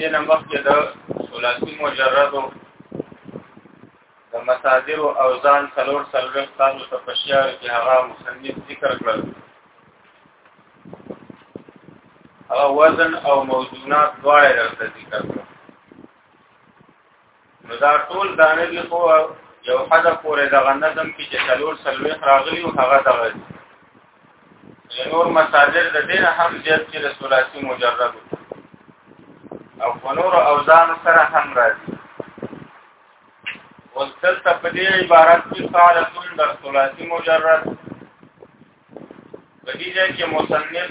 دې نه مخکې د ثلاثي مجردو د مصادر او اوزان څلور څلور تاسو ته په شعر کې هغه مصنف ذکر کړل هغه وزن او موضوعات دواړه درته ذکر کړل نو دا ټول دانه دي خو یو حدا پورې دغه نظم کې چې څلور سلوي راغلي او هغه دغه نور مصادر د دې هم زیات چې رسولاتی مجرد او فنور اوزان سره هم راځي وستلته په دې عبارت کې فعالتون د رسولاتی مجرد په دې ځای کې مصنف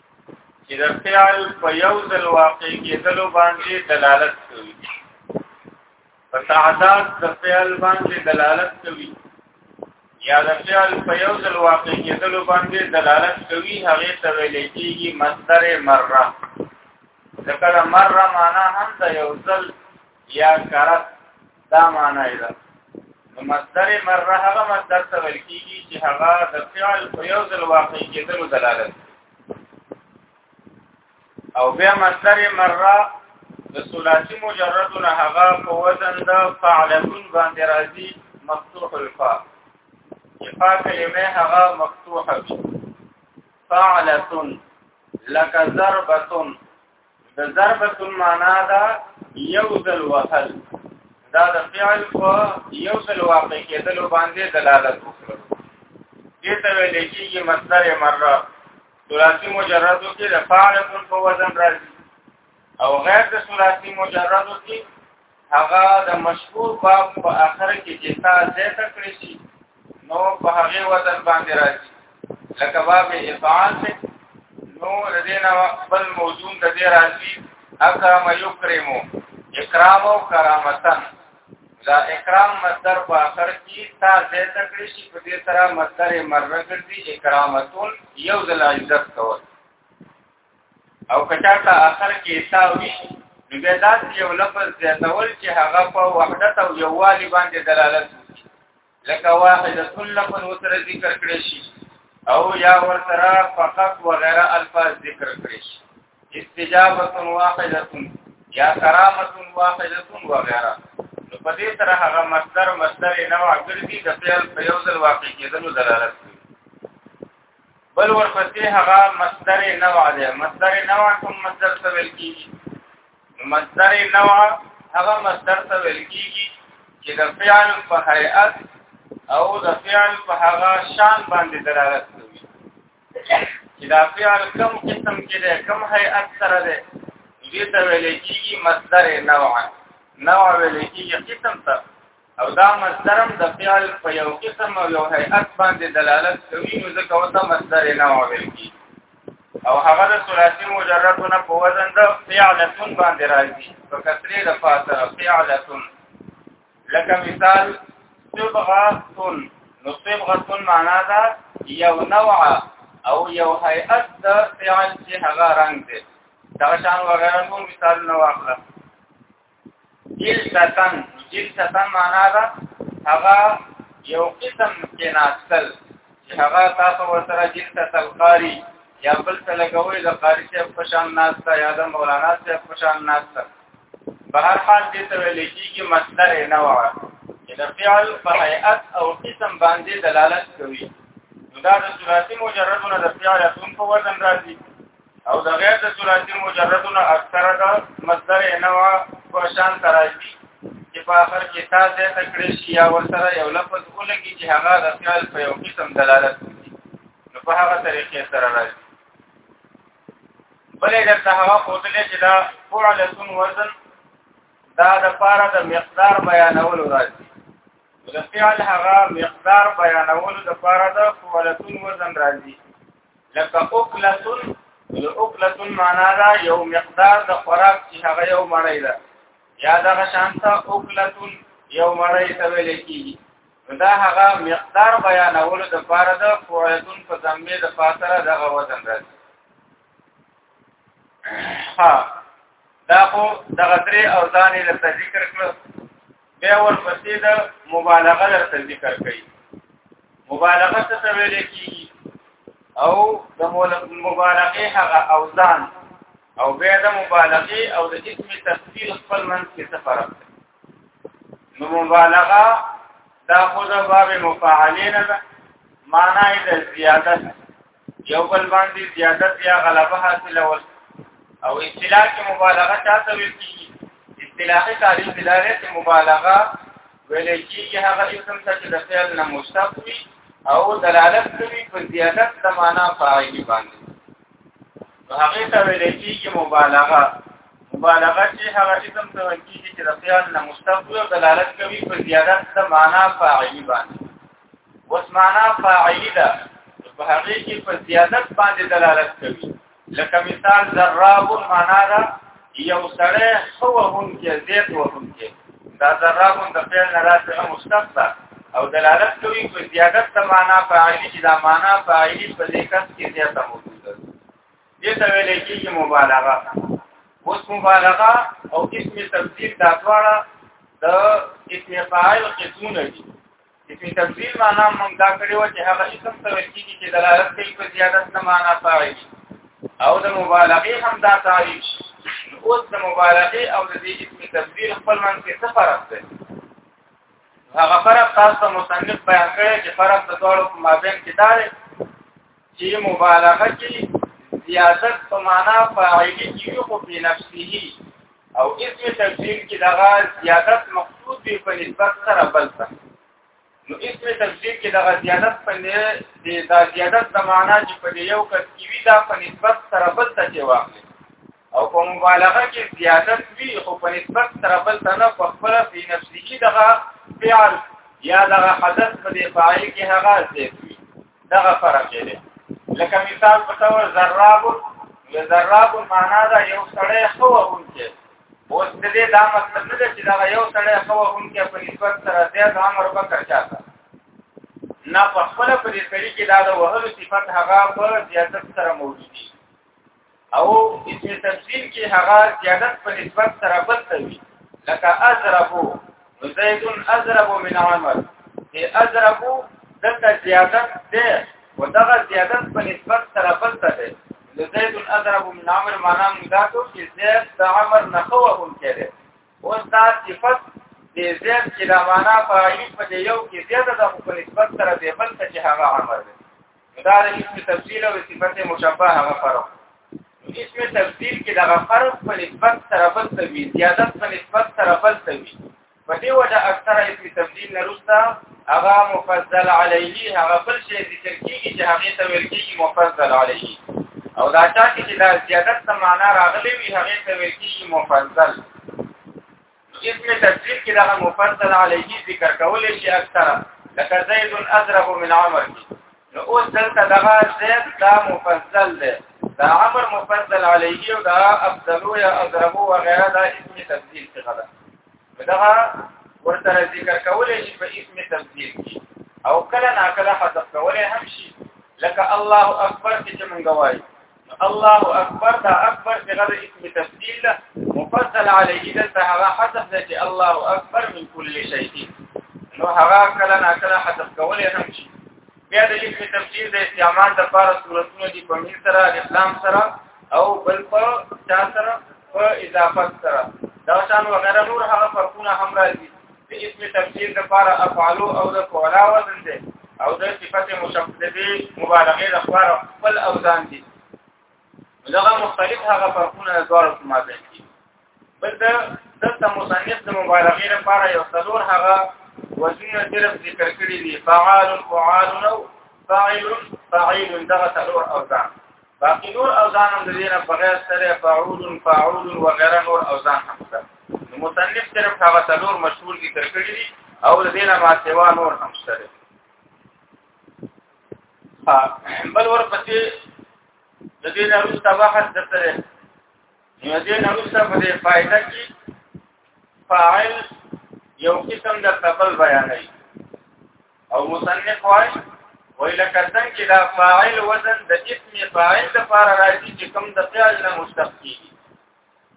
چې د فعل په یو ځل واقع کېدلو باندې دلالت کوي په تعداد د فعل باندې دلالت کوي یا د فعل په یو ځل واقع کېدلو باندې دلالت کوي هغه ته ویل کېږي مصدر مره ذکر مره معنا هم د یو ځل یا کرت دا معنی ده نو مصدر مره هغه مصدر ته ویل کیږي چې هغه د فعل په یو ځل واقع کېدلو دلالت او بیا مصدر مره د ثلاثي مجرد نه هغه په وزن د فعلون باندې راځي مفتوح الفاء فاء کلمه هغه مفتوحه وي فعلتن لك ضربتن د ضربت معنا دا یو ځل وهل دا د فعل په یو ځل واقع کېدلو باندې دلالت وکړي دې ته ویل کېږي مصدر مره ثلاثي مجردو کې د فاعل په وزن راځي او غیر د ثلاثي مجردو کې هغه د مشهور باب په اخر کې چې تا زیاته کړی شي نو په هغه وزن باندې راځي لکه باب افعال دی نو ردینا بل موضوع د دې راځي اکرم یکرمو اکرام او کرامتن دا اکرام مصدر په اخر کې تا زیاته کړی شي په دې سره مصدر مرغه ګرځي اکرامتون یو ځل عزت کول او کچاته اخر کې تاوي نو بیا دا یو لفظ زیاتول چې هغه په وحدت او یووالي باندې دلالت کوي لکه واحد کل لفظ وسره ذکر کړی شي او یا ورسره فقط وغیرہ الفاظ ذکر کړی شي استجابه واحده یا کرامه واحده وغیرہ نو په دې سره هغه مصدر مصدر نه واګرځي د فعل په یو ځل واقع کېدلو دلالت کوي بل ورپسې هغه مصدر نوع دی مصدر نوع کوم مصدر څه ویل کیږي مصدر نوع هغه مصدر څه ویل کیږي چې د فعل په هيئت او د فعل په هغه شان باندې دلالت کوي چې دا فعل کم قسم کې دی کم هيئت سره دی دې ته ویل کیږي مصدر نوع نوع ویل کیږي قسم ته او دا مصدرم د فعل په یو قسم او یو هیئت باندې دلالت کوي نو ځکه وته مصدر نه ویل کی او هغه د ثلاثي مجردونه په وزن د فعلتون باندې راځي په کثرې د فاته فعلتون لکه مثال صبغتون نو صبغتون معنا دا یو نوع او یو هیئت د فعل چې هغه رنگ دی دا شان وغیره نور مثال نه واخله جلستن جلستن معنا دا هغه یو قسم کې ناستل چې هغه تاسو ورسره جلسه القاری یا بل څه لګوي د قاری صاحب په شان ناسته یا د مولانا صاحب په شان ناسته په هر حال دې ته ویل کېږي مصدر نه و چې د فعل په هيئت او قسم باندې دلالت کوي دا د ثلاثي مجردونه د فعل اسم په وزن راځي او د غیر د ثلاثي مجردونه اکثره د مصدر نوع په شان تراشي چې په اخر کې تا دې تکړه شي یا ورسره یو لفظ ولګي چې هغه د فعل په یو قسم دلالت کوي نو په هغه طریقې سره راځي بلې د هغه خودلې چې دا فعلتون وزن دا د پاره د مقدار بیانولو راځي د فعل هغه مقدار بیانولو د پاره د فعلتون وزن راځي لکه اوکلتن نو اوکلتن معنا دا یو مقدار د خوراک چې هغه یو مړی ده یا دغه شانته اوکلتن یو مړی ته ویل کیږي دا هغه مقدار بیانولو د پاره د فوعیتون په ضمیر د فاصله دغه وزن راځي ها دا خو دغه درې او ځانې د ذکر کړو بیا ورپسې د مبالغه درته ذکر کړي مبالغه څه ویل کیږي او د مبالغه هغه اوزان او بیا د مبالغه او د اسم تفسیر خپل منځ کې څه فرق دی نو مبالغه دا خود باب مفاعلین ده معنی د زیادت یو بل باندې زیادت یا غلبه حاصلول او اصطلاح کې مبالغه چاته ویل کیږي اصطلاحي تعریف دلاره چې مبالغه ویل کیږي هغه اسم ته چې د فعل نه مشتق وي او دلالت کوي په زیادت د معنا فاعل باندې هغه ته ویل کیږي مبالغه مبالغه چې هغه اسم ته کیږي چې د فعل نه مشتق وي او دلالت کوي په زیادت د معنا فاعل باندې اوس معنا فاعلی ده په هغه کې په زیادت باندې دلالت کوي لکه مثال ذراب معنا ده یو سره خو هم کې زیات وهم کې دا ذراب د فعل نه راځي هم مشتق ده او دلالت کوي په زیادت د معنا فاعلی چې دا معنا فاعلی په دې کس کې زیاته موجود ده دې ته ویل کېږي مبالغه اوس مبالغه او اسم تفسیر دا دواړه د اسم فاعل قسمونه دي اسم تفضیل معنا موږ دا کړی و چې هغه اسم ته ویل کېږي چې دلالت کوي په زیادت نه معنا تعریف او د مبالغه هم دا تعریف اوس د مبالغه او د دې اسم تفضیل خپل منځ کې څه فرق دی هغه فرق تاسو مصنف بیان کړی چې فرق د دوړو په مابین کې دا دی چې مبالغه کې زیادت په معنا فاعلی کې وي خو په نفسه او اسم تفسیر کې دغه زیادت مقصود دی په نسبت سره بل څه نو اسم تفسیر کې دغه زیادت په نه دی دا زیادت د معنا چې په یو کس کې وي دا په نسبت سره بل څه دی واخلي او په مبالغه کې زیادت وی خو په نسبت سره بل ته نه په خپل په نفسي کې دغه فعل یا دغه حدث په دې فاعل کې هغه زیات وی دغه فرق دی لکه مثال په تور ذراب یا ذراب معنا دا یو سړی خو هونکي اوس دې دا مطلب نه چې دا یو سړی خو هونکي په نسبت سره زیات امر وکړ چاته نه په خپل په دې سړي کې دا د وهلو صفت هغه په زیادت سره موجود دی او اسم تفصیل کې هغه زیادت په نسبت سره بدلوي لکه ازربو زید ازربو من عمر ای ازربو دغه زیادت ده او دغه زیادت په نسبت سره بدلوي زید ازربو من عمر معنا مداتو چې زید د عمر نه خو هم کېده او دا صفت د زید چې د معنا په یو کې زیاده ده په نسبت سره به بل څه چې هغه عمر ده دا د اسم تفصیل او صفت مشبه هغه فرق اسم تفصیل کې دا فرق په نسبت سره بل څه وی زیادت په نسبت سره بل څه وی په دې وجه اکثره اسم تفصیل نه روستا هغه مفضل علیه هغه بل شی ذکر کیږي چې هغه ته ویل کیږي مفضل علیه او دا چا چې دا زیادت ته معنا راغلی وي هغه ته ویل کیږي مفضل اسم تفسیر کې دغه مفصل علیه ذکر کول شي اکثره لکه زید ازره من عمر نو اوس دلته دغه زید دا مفصل دی دا عمر مفصل علیه او دا افضلو یا ازربو و غیره دا اسم تفسیر څخه ده دغه ورته ذکر کول شي په اسم تفسیر کې او کله نا کله حذف کول هم شي لکه الله اکبر چې مونږ وایو الله اکبر دا اکبر صيغه د اسم تفضيل مفضل عليه دلته هغه حذف دی الله اکبر من كل شيء نو هغه کله نه کله حذف کولای هم شي بیا د اسم تفضيل د استعمال د لپاره صورتونو دي په میر سره اسلام سره او بل په چا سره په اضافت سره دا شان وغیرہ نور هغه فرقونه هم راځي د اسم تفسیر لپاره افعالو او د فعلا وزن دی او د صفت مشبهه مبالغه لپاره خپل اوزان دي دغه مختلف هغه فرقونه د دوه رسمه دي بل دا دلته مصنف د مبالغه لپاره یو څلور هغه وزنونه صرف ذکر کړی دي فعال فعال او فاعل فاعل دغه څلور اوزان باقي نور اوزان هم د دې نه بغیر سره فاعول فاعول و غیر نور اوزان هم شته مصنف صرف هغه څلور مشهور دي تر کړی دي او د دې نه ما سیوا نور هم شته بل ورپسې د دې نه روسته بحث درته دی نو دې نه روسته په دې فائدہ کې فاعل یو قسم د تبل بیانوي او مصنف وايي وای لکه څنګه چې دا فاعل وزن د اسم فاعل د فار راځي چې کوم د فعل نه مشتق کیږي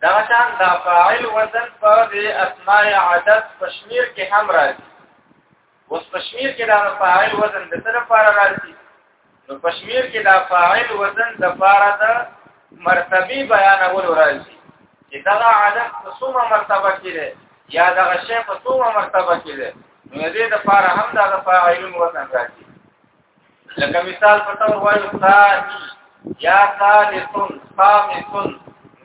دا شان دا فاعل وزن په د اسماء عدد تشمیر کې هم راځي اوس تشمیر کې دا فاعل وزن د سره فار راځي نو پښمیر کې دا فاعل وزن د فاره د مرتبه بیانول راځي چې دا عدد په څومره مرتبه کې دی یا دا شی په څومره مرتبه کې دی نو دې د فاره هم دا د فاعل وزن راځي لکه مثال په تور وایو ثانی یا ثالثون خامسون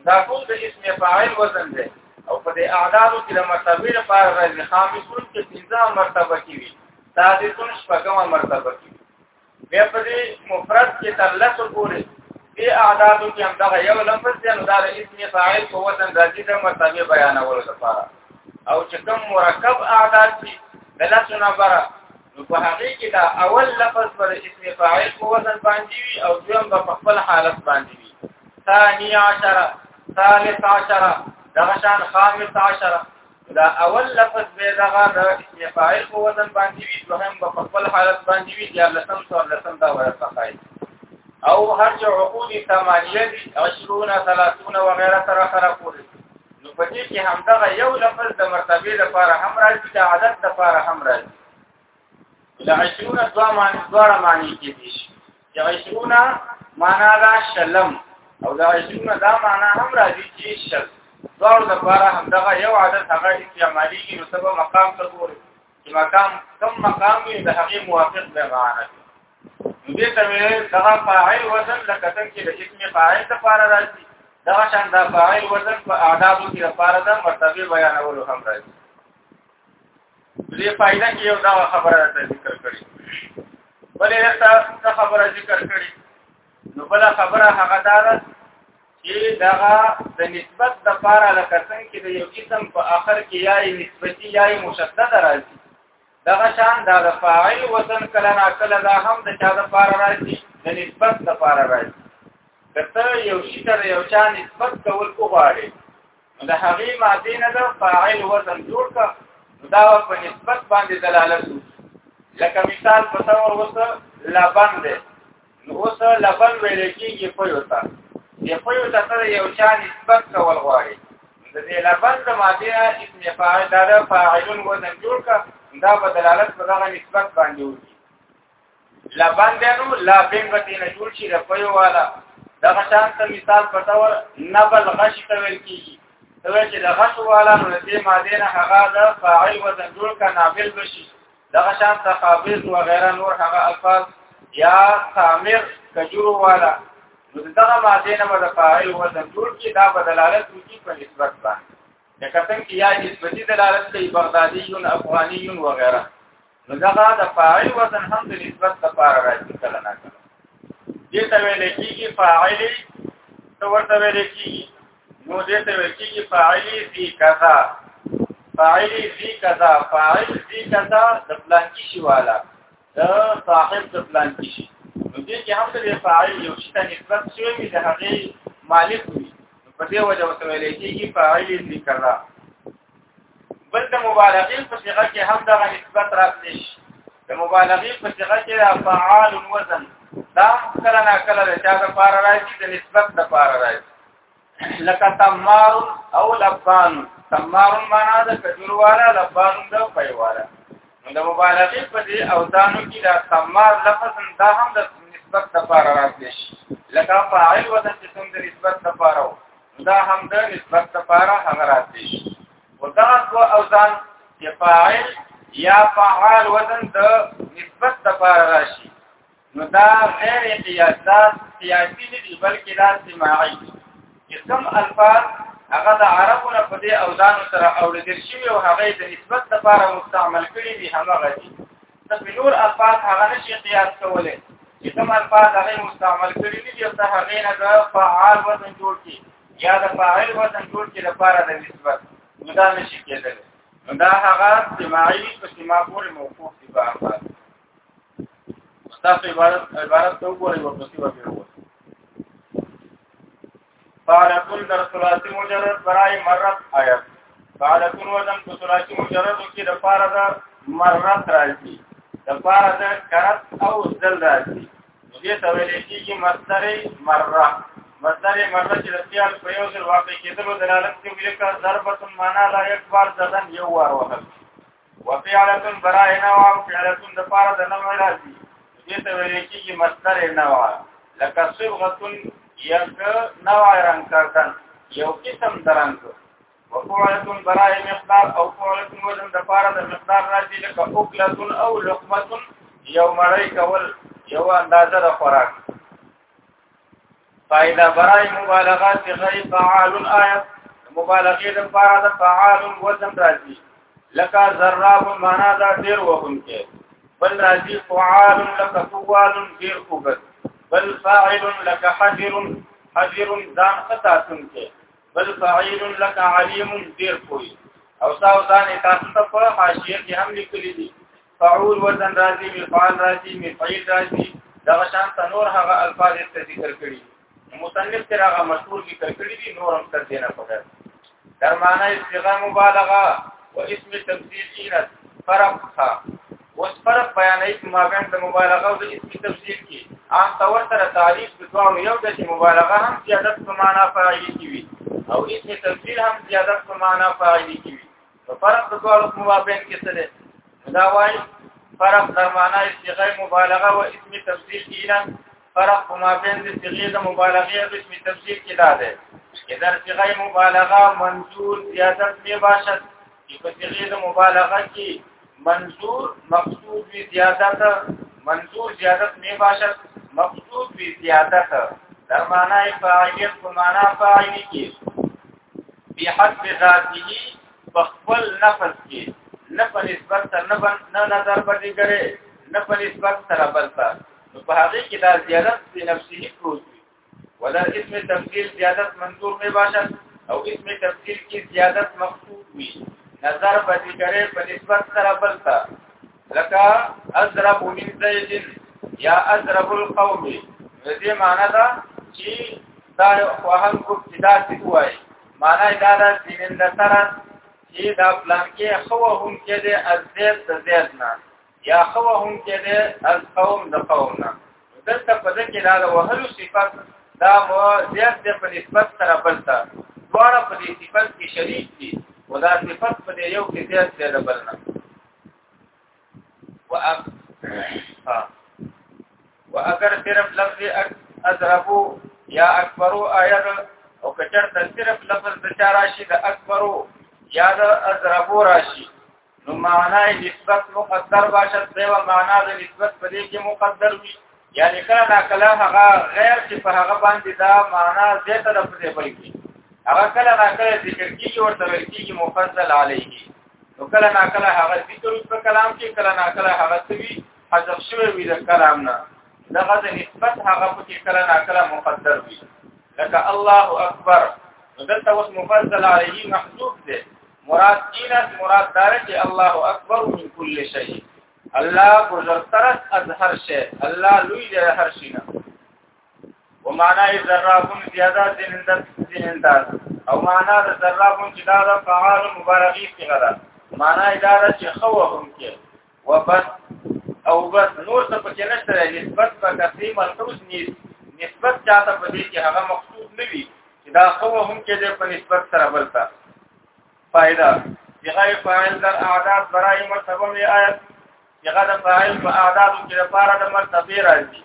دا ټول د اسم فاعل وزن دی او په دې اعدادو کې د مرتبه لپاره راځي خامسون کې پنځه مرتبه کې وي ثالثون شپږمه مرتبه کې بیا په دې مفرد کې تر لاسو پورې په اعدادو کې هم دا یو لفظ دی نو دا د اسم فاعل په وزن راځي د مرتبه بیانولو لپاره او چې کوم مرکب اعداد دي د لاسو نه بره نو په هغه کې دا اول لفظ پر اسم فاعل په وزن باندې وي او دویم په خپل حالت باندې وي ثاني عشره ثالث عشره دغشان خامس عشره دا اول لفظ به دغه د اسم فاعل په وزن باندې وي دوهم په خپل حالت باندې وي یا لسم څو لسم دا ورڅخه او هر چې عقود ثمانیه دي 20 30 وغيرها سره سره پورې نو په دې کې همدغه یو لفظ د مرتبه لپاره هم راځي د عدد لپاره هم راځي د 20 دوه معنی دوه معنی کې دي چې عشرونه معنا دا شلم او دا عشرونه دا معنا هم راځي چې شل دوار د بارا هم دغه یو عدد هغه چې عملی کې نو سبا مقام ته ګوري چې مقام کم مقام یې د هغه موافق دی معنا نو دې ته ویل دا فاعل وزن لکه څنګه چې د اسم فاعل د پارا راځي دا شان دا فاعل وزن په آدابو کې د پارا د مرتبه بیانولو هم راځي دې فائدہ کې یو دا خبره ته ذکر کړی بلې رسا څه خبره ذکر کړی نو بل خبره هغه دا ده چې دا د نسبت د پاره لکه څنګه چې د یو اسم په اخر کې یا نسبتي یا مشدد راځي دغه شان دا د فاعل وزن کله نا کله دا هم د چا د پاره راځي د نسبت د پاره راځي کته یو شي ته یو چا نسبت کول وغواړي د هغې مادې نه د فاعل وزن جوړ کړه دا په نسبت باندې دلالت لکه مثال په تور وسه لبن ده نو اوس لبن ویل کېږي په یو تا دی په یو تا سره یو چا نسبت کول غواړي د دې لبن د مادې اسم فاعل دا فاعل وزن جوړ کړه دا په دلالت په دغه نسبت باندې وکړي لا باندې نو لا بین باندې نه جوړ شي رپیو والا دا غشان ته مثال پتاور نبل غش ته ویل کیږي دا چې د غش والا نو دې ماده نه هغه د فاعل وزن جوړ کا نابل بشي دا غشان ته قابض و غیره نور هغه الفاظ یا سامر کجور والا نو دغه ماده نه د فاعل وزن جوړ کی دا بدلالت کوي په نسبت باندې لکه څنګه چې یا نسبتي دلالت کوي بغدادي افغاني و غیره نو دا د فاعل وزن هم د نسبت لپاره راځي کله نه کله دې ته ویل کېږي فاعل ته ورته ویل کېږي نو دې ته ویل کېږي فاعل فی کذا فاعل فی کذا فاعل فی کذا د پلان کې شي والا د صاحب د پلان کې شي نو دې کې هم د فاعل یو شته نسبت شوی وي د هغه مالک وي په دې وجه ورته ویل کېږي فاعل فی کذا بل د مبالغه په صيغه کې هم دغه نسبت راځي د مبالغه په صيغه کې فعال وزن دا کله نا کله د چا د پار راځي د نسبت د پار راځي لکه تمار او لبان تمار معنا د کجور والا لبان د پي والا نو د مبالغه په دې او دانو کې دا تمار لفظ دا هم د نسبت د پار راځي لکه فاعل وزن چې څنګه د نسبت د پار او دا هم د نسبت لپاره هغه راځي او دا دو اوزان چې فاعل یا فعال وزن د نسبت لپاره راشي نو دا غیر قیاسات سیاسی نه دي بلکې دا سماعي کوم الفاظ هغه د عربو نه په دې اوزان سره اوریدل شوی او هغه د نسبت لپاره مستعمل کړي دي هغه دي ته په نور الفاظ هغه نشي قیاس کولای چې کوم الفاظ هغه مستعمل کړي دي او ته هغه نه د فعال وزن جوړ کړي یا د فاعل وزن جوړ کړي لپاره د نسبت دا نشي کېدلی دا هغه سماعي په سما پورې موقوف دي په هغه تاسو عبارت عبارت ته وګورئ ورپسې وګورئ فعلتون در ثلاثی مجرد برای مرد آیت فعلتون وزن په ثلاثی مجردو کې د پاره دا مرد راځي د پاره دا کرت او ذل راځي دې ته ویل کېږي مصدر مره مصدر مره چې د خیال په یو ځل واقع کېدلو دلالت کوي لکه ضربه معنا لا یک بار زدن یو وار وهل وفعلتن برای نوا او فعلتن د پاره د نوع راځي دې ته ویل کېږي مصدر نوا لکه صبغتن یک نوا رنگ کردن یو قسم درنګ وفعلتن برای مقدار او فعلتن وزن د پاره د مقدار راځي لکه اوکلتن او لقمتن یو مړی کول یو اندازه د خوراک فائدہ برای مبالغه صغه فعال آیت مبالغه د پاره د فعال وزن راځي لکه ذراب معنا دا ډیر وهم کې بل راځي فعال لکه طوال ډیر وګت بل فاعل لکه حجر حجر ځان خطا سن کې بل فاعل لکه علیم ډیر کوي او تاسو ځان تاسو ته په حاشیه کې هم لیکلي دي فعول وزن راځي مفعال راځي مفعيل راځي دا شان تنور هغه الفاظ ته ذکر کړي مصنف تر هغه مشهور ذکر کړي دي نور هم تر دینه پکې در معنی استغام مبالغه و اسم تفسیر اینت فرق تھا اوس فرق بیانې په مابین د مبالغه او د اسم تفسیر کې عام تور سره تعریف د دوه یو د مبالغه هم زیادت په معنا فاعل کیږي او اسم تفسیر هم زیادت په معنا فاعل کیږي فرق د دوه حکم مابین کې څه دی دا وایي فرق در معنا صيغه مبالغه او اسم تفضیل کینا فرق مابین د صيغه د مبالغه او اسم تفضیل کې دا دی اذا صيغه مبالغه منظور زیادت می باشد چې په صيغه د مبالغه کې منظور مقصود وی زیادت منظور زیادت می باشد مقصود وی زیادت در معنی فاعلیت په معنی فاعلی کې بحسب ذاته په خپل نفس کې نه په نسبت سره نه نه نظر پدې کړي نه په نسبت سره بلته نو په هغه کې دا زیادت په نفسه پروت وي ولا اسم تفصیل زیادت منظور می باشد او اسم تفصیل کې زیادت مقصود وي نظر پدې کړي په نسبت سره بلته لکه ازرب من زید یا ازرب القوم دې معنا دا چې دا وهم کو ابتدا سی وای معنا دا دا چې من لترا چې دا پلان کې خو هم کې دې از زید د زید نه یا خو هم کې دې از قوم د قوم نه دلته په دې کې دا د وهلو صفات دا مو زیات د په نسبت سره بلته دواړه په دې صفات کې شریک دي او دا صفات په یو کې زیات دی د بلنه واگر صرف لفظ اضربو یا اکبرو آیت او کچر ته صرف لفظ د چا راشي د اکبرو یا د اضربو راشي نو معنا نسبت مقدر باشد دی او معنا د نسبت په دې کې مقدر وي یعنی کله نا کله هغه غیر چې په هغه باندې دا معنا زیاته د پدې بلکې هغه کله نا کله ذکر کیږي او تل کیږي مفصل علیه نو کله نا کله هغه ذکر په کلام کې کله نا کله هغه سوي حذف شوی وي د کلام نه دغه د نسبت هغه په کې کله نا کله مقدر وي لکه الله اکبر دلته اوس مفضل علیه محذوف دی مراد کینا مراد دار چې الله اکبر من کل شی الله بزرگتر از هر شی الله لوی دی هر شی نه ومعنا ذراهم زیاده سنندت سنندت او معنا د ذراهم چې دا د فعال مبالغه صيغه ده معنا دا ده چې خوهم کې وبس او بس نور څه پکې نشته نسبت په کثیر ملحوظ نیست نسبت چاته په دې کې هغه مقصود نه وي چې دا خوهم کې د په نسبت سره بلتا فائدہ صيغه فاعل در اعداد برای مرتبه می آیت هغه د فاعل په اعدادو کې لپاره د مرتبه راځي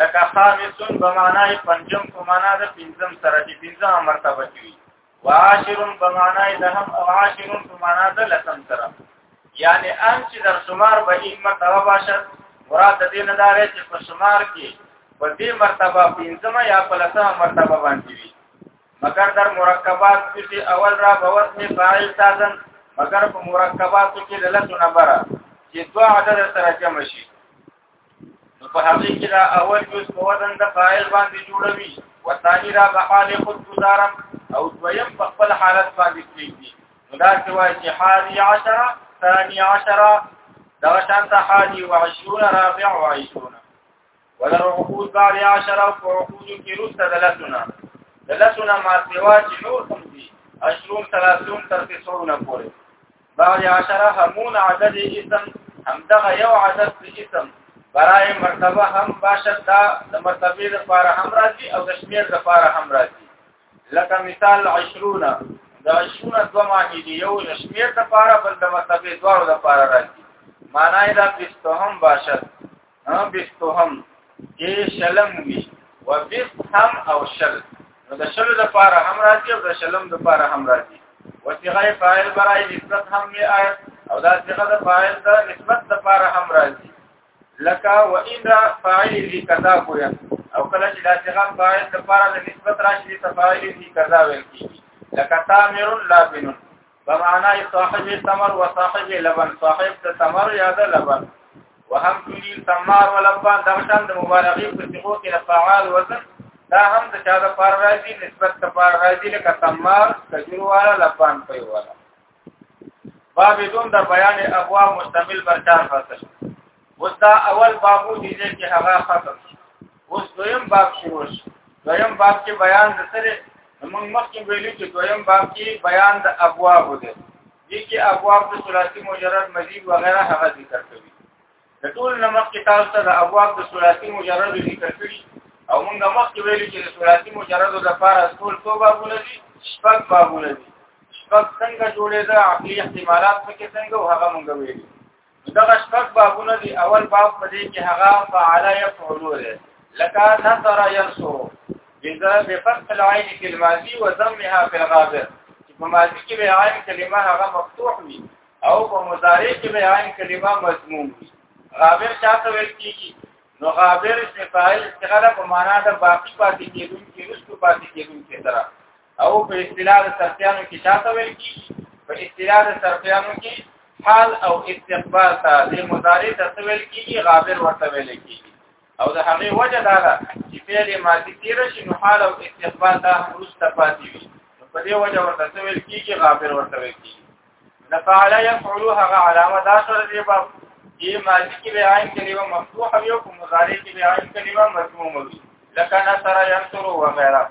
لکه خامسون په معنای پنځم په معنا د پنځم سره چې پنځمه مرتبه کې وي وعاشرون په معنای د هم او عاشرون په معنا د لسم سره یعنی ان چې در شمار به این مرتبه باشد مراد دې نه دارې چې په شمار کې په دې مرتبه پنځمه یا په لسمه مرتبه باندې وي مگر در مرکبات کې اول را بوت نه فاعل تازن مگر په مرکبات کې لته نمبر چې دو عدد سره جمع شي نو په هغه کې دا اول جز په وزن د فاعل باندې جوړوي وثاني را بحال خود گزارم او دویم په خپل حالت باندې کیږي نو دا چې وایي چې حادي عشره ثاني عشره دا شانت حادي و عشرون رابع و عشرون ولر عقود بار یا عشر او عقود کی رسته دلتنا دلتنا ما سوا چې نور هم دي اشرون ثلاثون تر تسعون پورې بار یا عشر همون عدد اسم هم دغه یو عدد اسم برای مرتبه هم باشد دا د مرتبه لپاره هم راځي او د شمیر لپاره هم راځي لکه مثال 20 د 20 دوه معنی دی یو د شمیر لپاره بل د مرتبه دوه لپاره راځي معنی دا پښتو هم باشد ها بستهم کې شلم وي و بستهم او شل نو د شل د پاره هم راځي او د شلم د پاره هم راځي و صيغه فاعل برای نسبت هم می آیت او دا صيغه د فاعل د نسبت د پاره هم راځي لکه و ان را فاعل ذی کذا کویا او کله چې دا صيغه فاعل د پاره د نسبت راشي د فاعل ذی کذا ویل کیږي لکه تامر لابن بمعنا صاحب تمر و صاحب لبن صاحب د تمر یا د لبن وهم جوړي تمر و لبن دا شان د مبالغه په صيغو کې د فعال وزن دا هم د چا د فار راځي نسبت د فار راځي لکه تمر کجور والا لبن پي والا باب دون د بیان ابواب مشتمل بر چار فصل اوس دا اول بابو دي چې هغه ختم شي اوس دویم باب شروع شي دویم باب کې بیان د سره موږ مخکې ویلو چې دویم باب کې بیان د ابواب دی دي کې ابواب د ثلاثي مجرد مزید وغیرہ هغه ذکر کوي د ټول نمک کې تاسو ته د ابواب د ثلاثي مجرد ذکر کړي او موږ مخکې ویلو چې د ثلاثي مجرد لپاره ټول څو بابونه دي شپږ بابونه دي شپږ څنګه جوړېده عقلي احتمالات پکې څنګه او هغه موږ ویلو دغه شپږ بابونه دي اول باب په دې کې هغه فعل يفعلو ده لکه نظر ينصو اذا بفتح العين في الماضي وضمها في الغابر په ماضي کې به عین کلمه هغه مفتوح وي او په مضارع کې به عین کلمه مضموم وي غابر چاته ویل کیږي نو غابر چې فاعل استغاله په معنا د باقی پاتې کېدونکي رسو پاتې کېدونکي سره او په اصطلاح سرتیانو کې چاته ویل کی په اصطلاح سرتیانو کې حال او استقبال ته د مضارع ته ویل کیږي غابر ورته ویل کیږي او د هغه وجه دا ده چې فعل ماضی تیر شي نو حال او استقبال ته روسته پاتې وي په دې وجه ورته ویل کیږي غابر ورته ویل کیږي نفعل يفعل هغه علامه دا سره دی باب یې ماضی کې به عین کلمه مفتوح وي او مضارع کې به عین کلمه مضموم وي لکه نصر ينصر وغيرها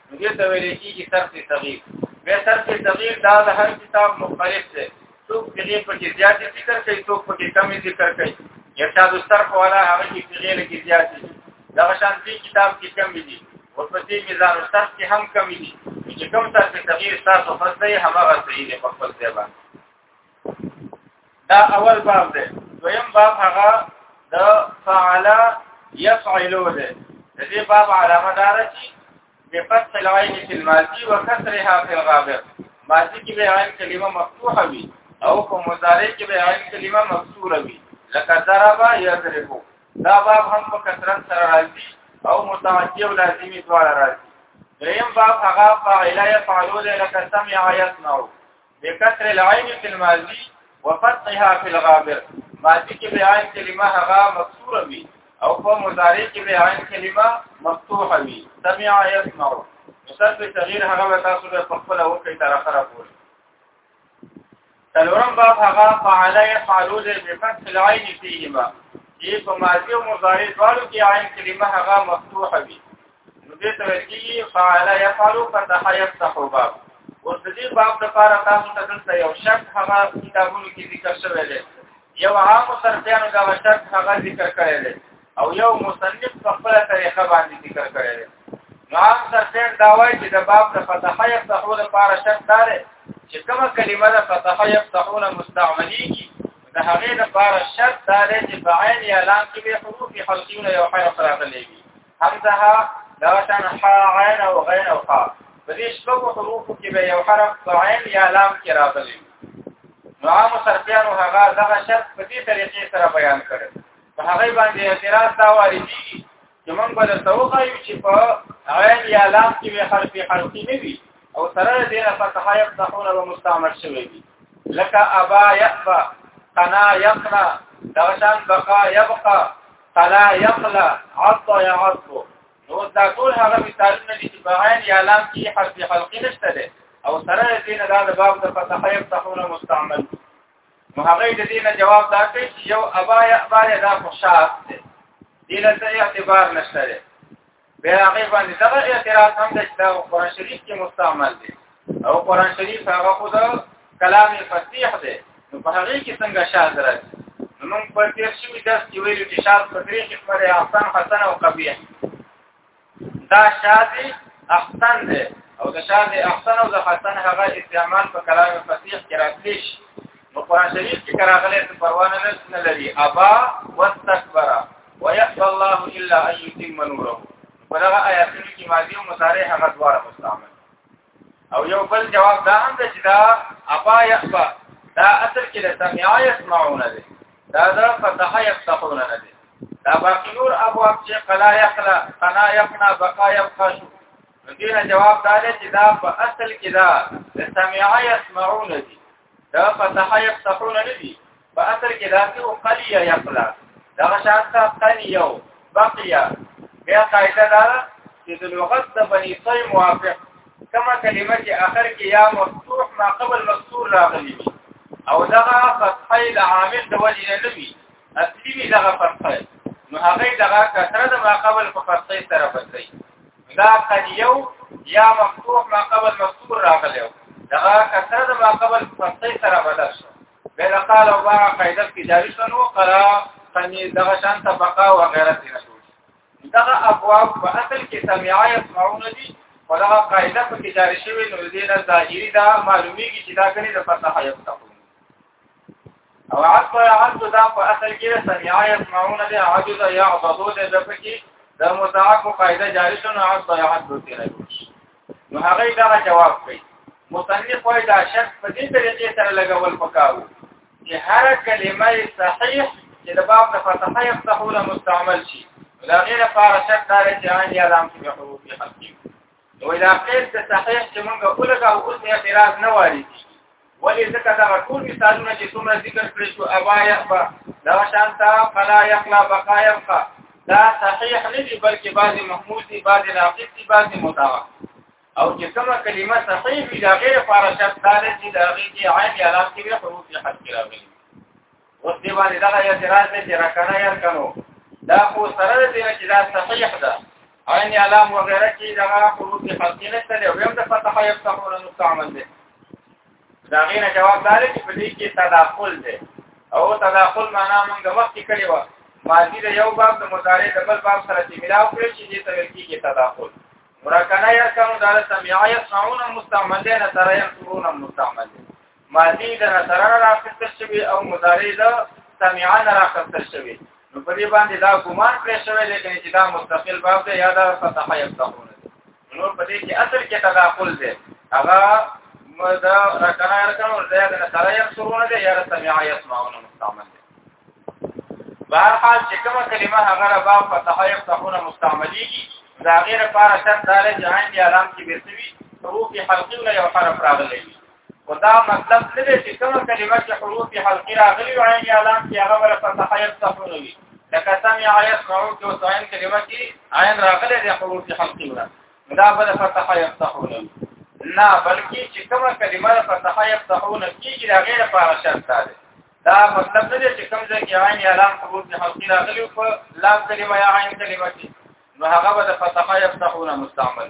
دې ته ویل کېږي ترس صغیر به ترس صغیر دا د هر کتاب مختلف دی څوک دې په کې زیات ذکر کوي څوک په کې کم ذکر کوي یتا د ستر په اړه هغه کې پیغیر کې زیات دي دا شان دې کتاب کې کم دي او په دې میزان ستر کې هم کم دي چې کوم تر صغیر تاسو فصله هغه صحیح دی په خپل ځای باندې دا اول باب دی دویم باب هغه د فعل يفعلو دی د دې باب علامه دار چې بفتح العين في الماضي وكسرها في الغابر ماضي کې به عین کلمه مفتوحه وي او په مضارع کې به عین کلمه مکسوره وي لکه ضرب يضرب دا باب هم په کثرت سره راځي او متعدی او لازمي دواړه راځي دریم باب هغه فاعل يفعلو لکه سمع يسمعو بکسر العين في الماضي وفتحها في الغابر ماضي کې به عین کلمه هغه مکسوره وي او په مضارع کې به عین کلمه مفتوحه وي سمع يسمع مثال په تغییر هغه به تاسو به په خپل او کې تر اخره پورې تلورم باب هغه فعل يفعلون بفتح العين فيهما چې په ماضي او مضارع دواړو کې عین کلمه هغه مفتوحه وي نو دې ته ویل کېږي فعل يفعل فتح يفتح باب اوس د دې باب لپاره تاسو ته دلته یو شرط هغه کتابونو کې ذکر شوی دی یو عام سرپیانو دا شرط هغه ذکر کړی دی او یو مصنف په خپل طریقه باندې ذکر کړی دی نو عام سرپیان دا وایي چې د باب د فتح يفتح لپاره شرط دا دی چې کومه کلمه د فتح يفتح مستعملېږي د هغې لپاره شرط دا دی چې په عین یا لام کې به حروف حلقیونه یو حرف راغلي وي همزه دا شان ح عین او غین او ح په دې شپږو حروفو کې به یو حرف په عین یا لام کې راغلی نو عام صرفیانو هغه دغه شرط په دې طریقې سره بیان کړي په هغه باندې اعتراض دا واردېږي چې موږ به درته وښایو چې په عین یا لام کې به حرف حرفي نه وي او سره دې نه فتحه یفتحون به مستعمل شوی وي لکه ابا یقبا قنا یقنا دغشان بقا یبقا فلا يقلا عض يعض نو دا ټول هغه مثالونه دي چې په عین یا لام کې حرف خلقی نشته ده او سره دې نه دا د باب د فتح یفتحون مستعمل نو هغه دې نه جواب دا کوي چې یو ابا یا ابا یا دا خوشاله ده دې له اعتبار نشته ده بیا هغه باندې دغه اعتراض هم دی چې دا قرآن شریف کې مستعمل دی او قرآن شریف هغه خو دا کلام فصیح دی نو په هغه کې څنګه شاذ راځي نو موږ په تیر شوي درس کې ویلو چې شاذ په درې قسمه دی احسن حسن او قبیح دا شاذ احسن دی او د شاذ احسن او د حسن هغه استعمال په کلام فصیح کې راځي نو قرآن شریف کې کراغله څه پروا نه لري ابا واستكبر ويأبى الله الا ان يتم نوره فلغه آیاتونو کې ماضی او مضارع هغه دواړه مستعمل او یو بل جواب دا هم چې دا ابا يأبى دا اصل کې د سمع يسمعون دي دا دا فتح يفتحون نه دي دا باقي نور ابواب چې قلا يقلا قنا يقنا بقا يبقى شو دینه جواب دا دی چې دا په اصل کې دا سمع يسمعون دي دا فتح یفتحون نه دي په اصل کې دا چې قلیه یقلا دا شاته قلیه بقیه بیا قاعده دا چې د لغت د بنی صی موافق کما کلمه چې اخر کې یا مفتوح ما قبل مکسور راغلی وي او دا فتحه د عامل د وجه نه وي اصلي دغه فتحه نو هغه دغه کثرت ما قبل په فتحه سره بدلی دا قد یو یا مفتوح ما قبل مفتوح راغلی دا کثره د ما قبل فتحې سره بدل شو بل قال او با قاعده کې جاری شنو قرا فنی دغه شان طبقه و غیره دي نه دغه ابواب په اصل کې سمعا يسمعون دي او دغه قاعده په کې جاری شوی نو دې نه ظاهري دا معلومیږي چې دا کني د فتح یفتحون او عصب یا عصب دا په اصل کې سمعا يسمعون دي عجز يعضدو دي د پکې د متعاق قاعده جاری شونه عصب یا عصب کې راځي نو هغه دا جواب کوي مصنف وايي دا شرط په دې طریقې سره لګول پکاو چې هر کلمه صحیح چې د باب د فتحه یفتحو مستعمل شي دا غیر فارشت دار چې عین یا لام کې حروف خلقي نو دا قید د صحیح چې موږ اولګه او اوس یې اعتراض نه واري ولې ځکه دا ټول مثالونه چې څومره ذکر کړی شو ابا یخبا دا شان تا فلا یخلا بقا یبقا دا صحیح نه دی بلکې بعض محمود دی بعض ناقص دی بعض متاوه او چې کومه کلمه صحیح وي دا غیر فارشت دا چې دا غیر عین یا لاس کې حروف حد کې راغلي اوس دی باندې دا اعتراض نه چې راکنه یې کنو دا خو سره دې چې دا صحیح ده عین علام وغیرہ کې دا خروج خلقی نه تل یو هم د فتح یفتحون مستعمل دي دا غینه جواب دار چې په دې کې تداخل دی او تداخل معنا موږ وخت کړی و ماضی د یو باب د مضارع د بل باب سره چې ملاو کړی چې دې ته ورکی کې تداخل مراکنه یا کوم دا سمعای صاون مستعمل نه ترې صورون مستعمل ماضی د نظرانه راخستل شوی او مضارع د سمعانه راخستل شوی نو په دې باندې دا ګمان کړی شوی لیکن چې دا مستقل باب دی یا دا فتح یفتحون نو په دې کې اصل کې تداخل دی هغه دا رکنا رکنا او زیاد نه سره یې سرونه دی یا سمع یسمعون مستعمل دی بهر حال چې کومه کلمه هغه را باب فتح یفتحون مستعملیږي دا غیر لپاره شرط دا لري چې عین علام کې بیرته وي حروف حلقي ولا یو حرف راغلی ودا مطلب څه دی چې کومه کلمه چې حروف حلقي راغلي او عین اعلان کې هغه ور په تخیل صفونه وي لکه سمع يسمعون کې اوس عین کلمه کې عین راغلي د حروف حلقي ولا دا بل په تخیل صفونه وي نه بلکې چې کومه کلمه په تخیل صفونه کېږي دا غیر په شرط ده دا مطلب نه دی چې کوم ځای کې عین اعلان حروف حلقي راغلي او په لام کلمه یا عین کلمه کې نو هغه به د فتحه یفتحونه مستعمل